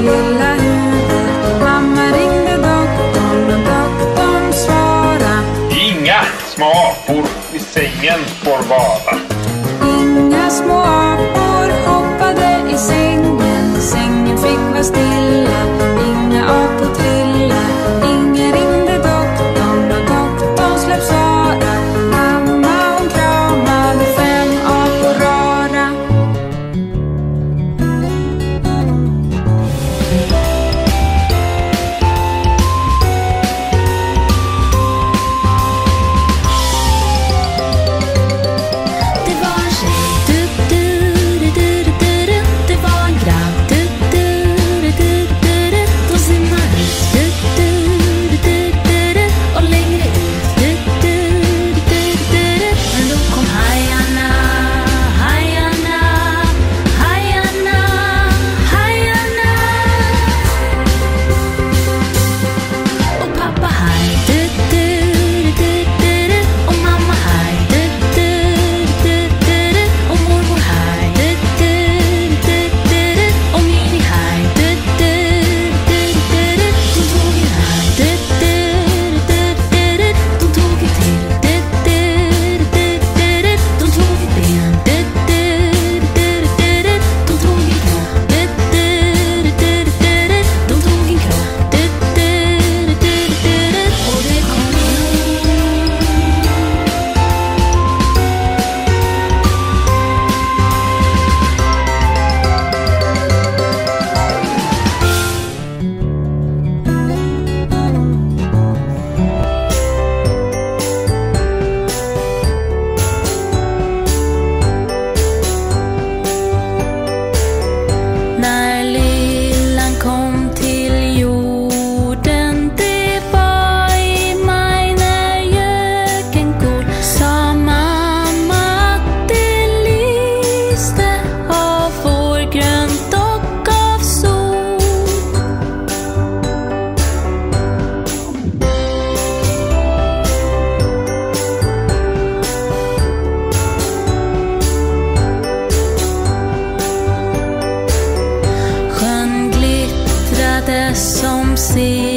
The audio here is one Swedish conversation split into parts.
Lilla huvud. Mamma ringde doktorn och doktorn svara. Inga små apor i sängen får vara. Inga små apor hoppade i sängen. Sängen fick vara stilla. Som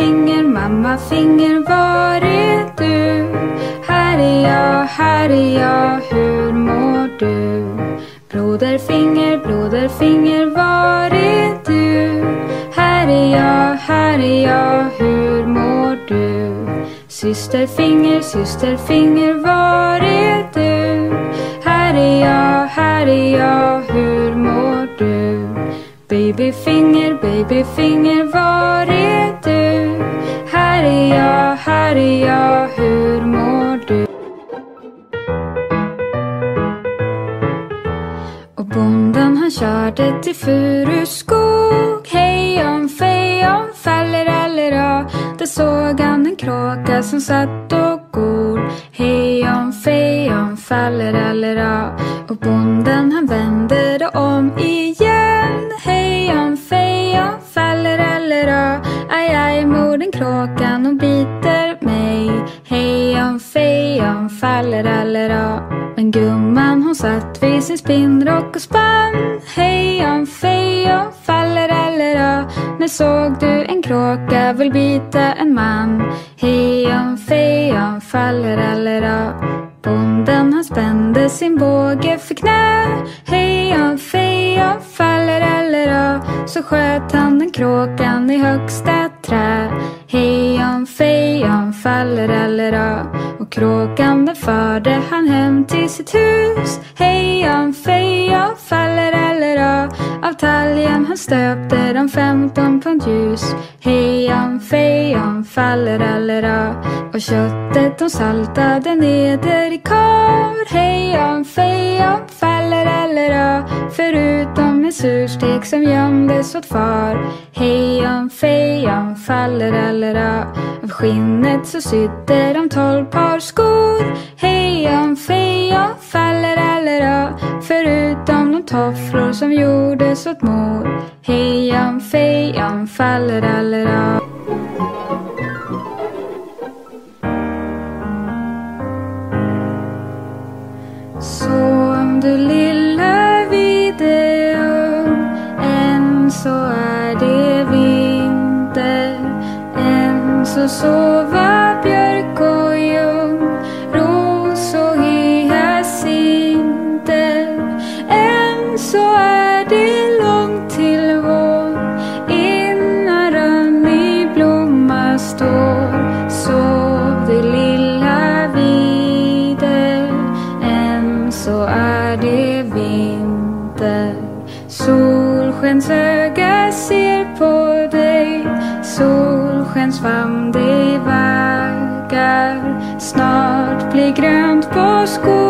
finger, mamma finger, var är du? Här är jag, här är jag, hur mår du? Broder finger, broder finger, var är du? Här är jag, här är jag, hur mår du? Syster finger, syster finger, var är du? Här är jag, här är jag, hur mår du? Baby finger, baby finger, var här är jag, hur mår du? Och bonden han körde till Furuskog. Hejon fejon fallerallera Där såg han en kråka som satt och gol. Hejon fejon fallerallera Och bonden han vände det om igen satt vid sin spinnrock och spann. Hejon fejon fallerallera När såg du en kråka vill bita en man? Förutom en surstek som gömdes åt far. Hejan fejan faller fallerallera Av skinnet så sydde de tolv par skor. Hejan fejan faller fallerallera Förutom de tofflor som gjordes åt mor. Hejon fejan fallerallera allra. Sova björk och ljung. Ros och hyacinter Än så är det långt till vår. Innan rönn i blomma står. Sov du lilla vider. Än så är det vinter. Solskensöga ser på Solskensfamn dig vaggar Snart blir grönt på skogen.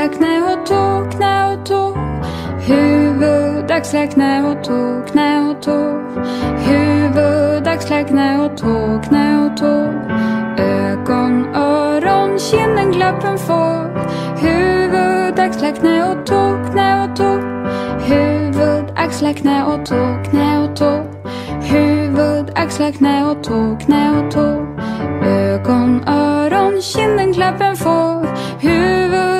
Axlar, knä och tå, knä och tå. Huvud, axlar, knä och tå, knä och tå. Huvud, axlar, knä och tå, knä och tå. Ögon, öron, kinden, klappen får. Huvud, axlar, knä och tå, knä och tå. Huvud, axlar, knä och tå, knä och tå. Huvud, axlar, knä och tå, knä och tå. Ögon, öron, kinden, klappen får. Huvud,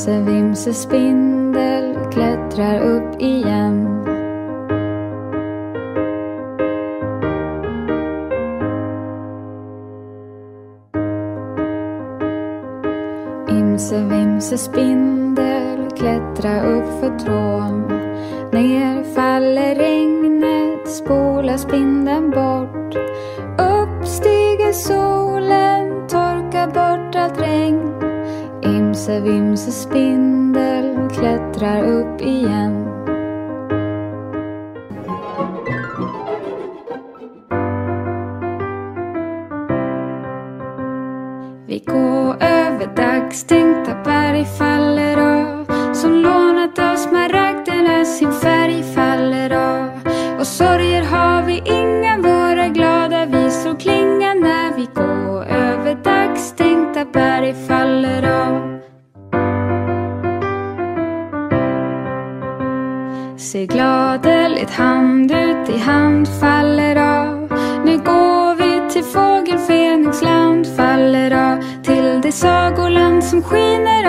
Imse vimse spindel klättrar upp igen. Imse vimse spindel klättrar upp för tråd. Imse faller av. Nu går vi till fågel Fenixland faller av. Till det sagoland som skiner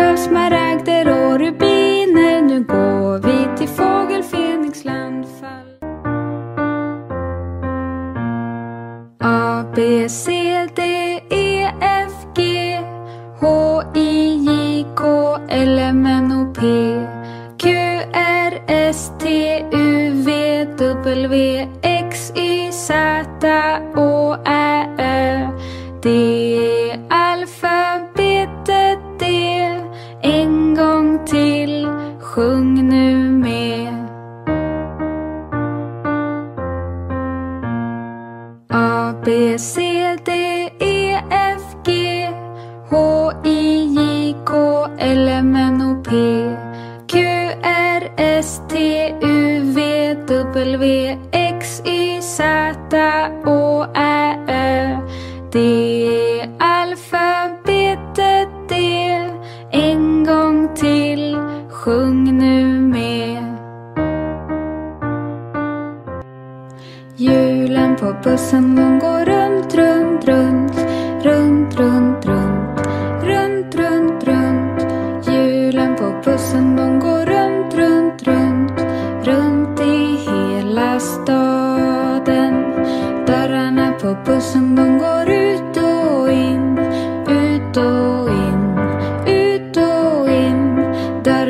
B, C, D, E, F, G H, I, J, K, L, M, N, O, P Q, R, S, T, U, V, W X, Y, Z, Å, Ä, Ö. Det är alfabetet det. En gång till, sjung nu med. Julen på bussen de går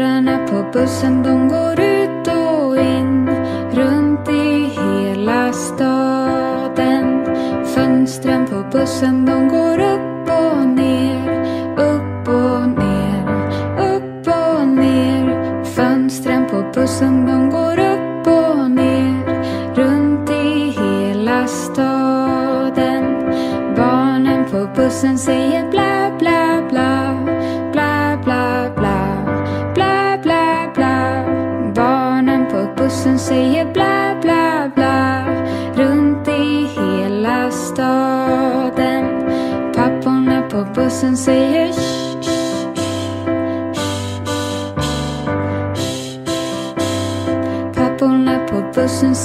Dörrarna på bussen de går ut och in. Runt i hela staden. Fönstren på bussen de går upp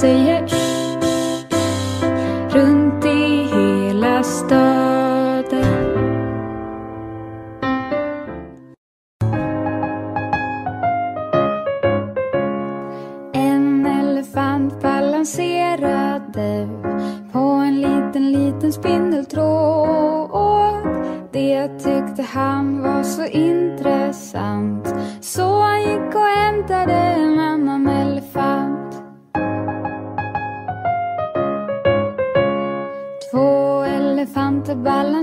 säger shh, Runt i hela staden En elefant balanserade på en liten, liten spindeltråd. Det tyckte han var så intressant så han gick och hämtade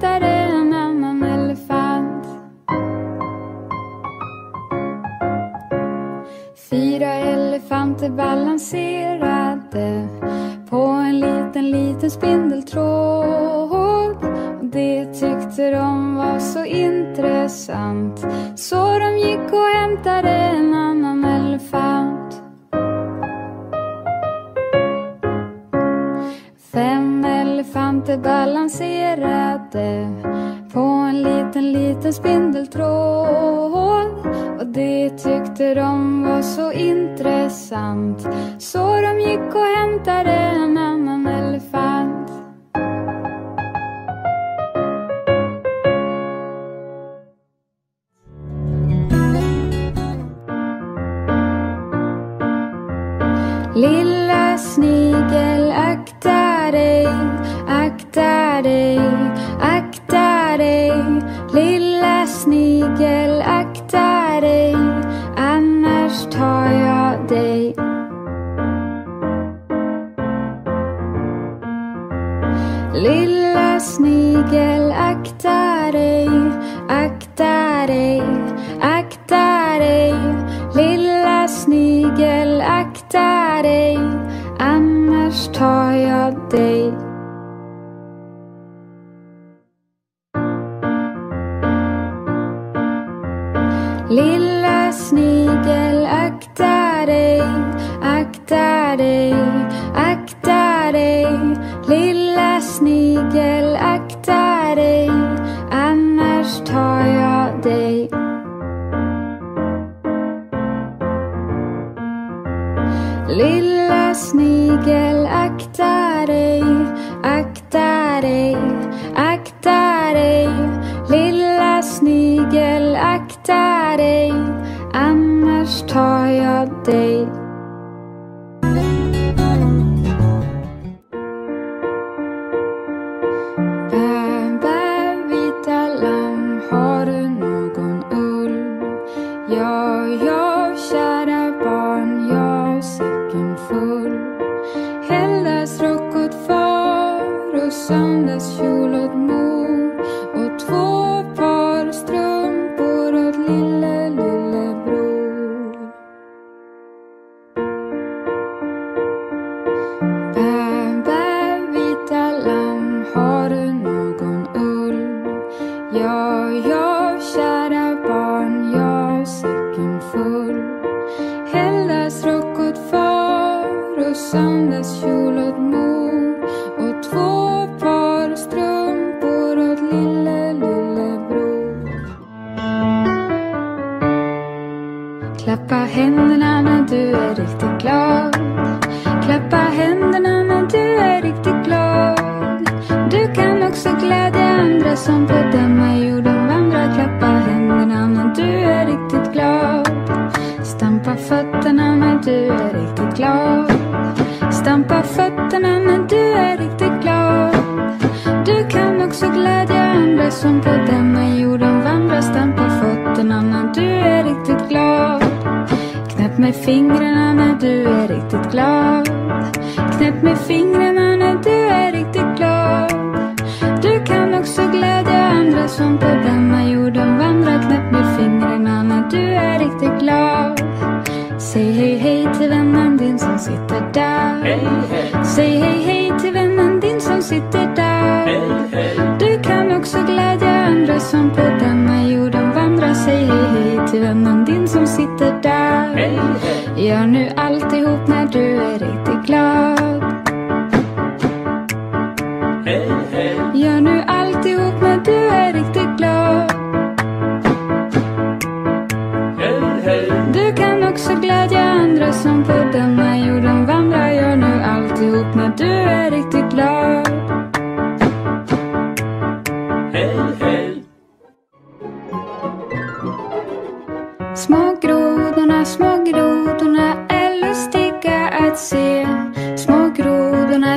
gick Lilla snigel, Lilla snigel, akta Ja, ja, kära barn, ja, säcken full. Hällas åt far och söndags åt mor. Och två par strumpor åt lille, lillebror. Klappa händerna när du är riktigt glad. fötterna när du är riktigt glad. Du kan också glädja andra som på denna jorden vandrar. Stampa fötterna när du är riktigt glad. Knäpp med fingrarna när du är riktigt glad. Knäpp med fingrarna när du är riktigt glad. Du kan också glädja andra som på denna jorden vandrar. Knäpp med fingrarna när du är riktigt glad. Säg hej hej till vännen din som sitter där. Hey.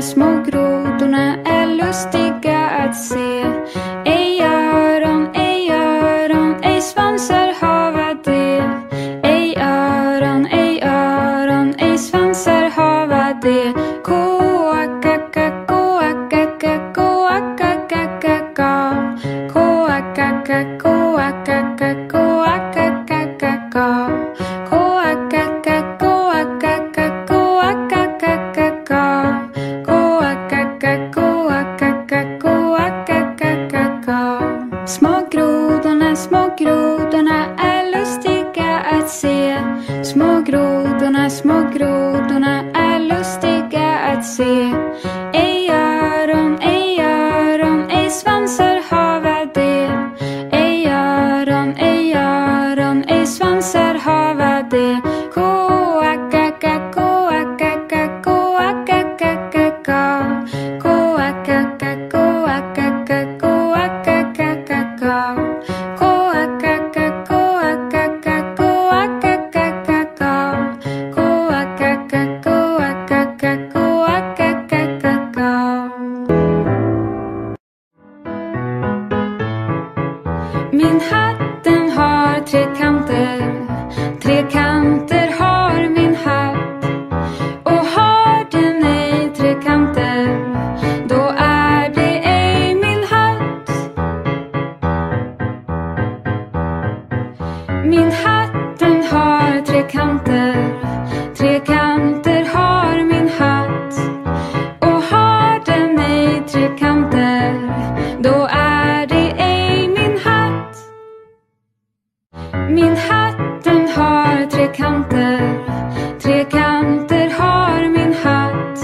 små grodorna är lustiga att se. Min hatt den har tre kanter. Tre kanter har min hatt.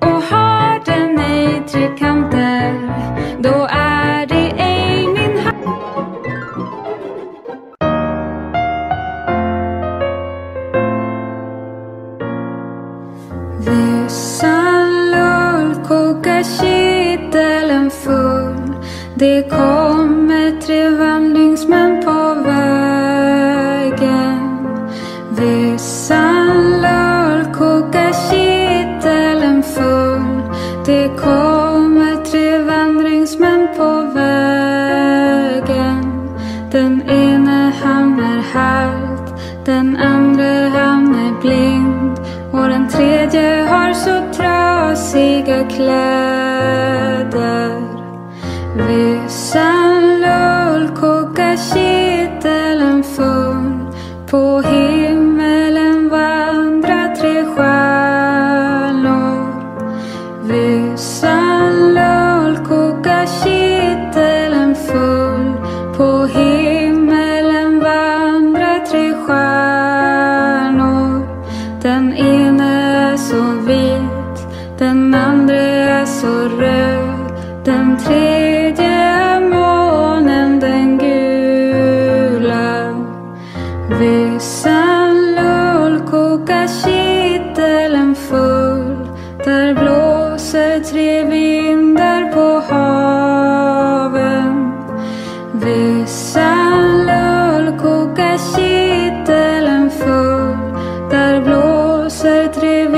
Och har den ej tre kanter, då är det ej min hatt. Lysan lull, kokar kittelen full. Det kom trasiga kläder. Vissa lull kokar blåser tre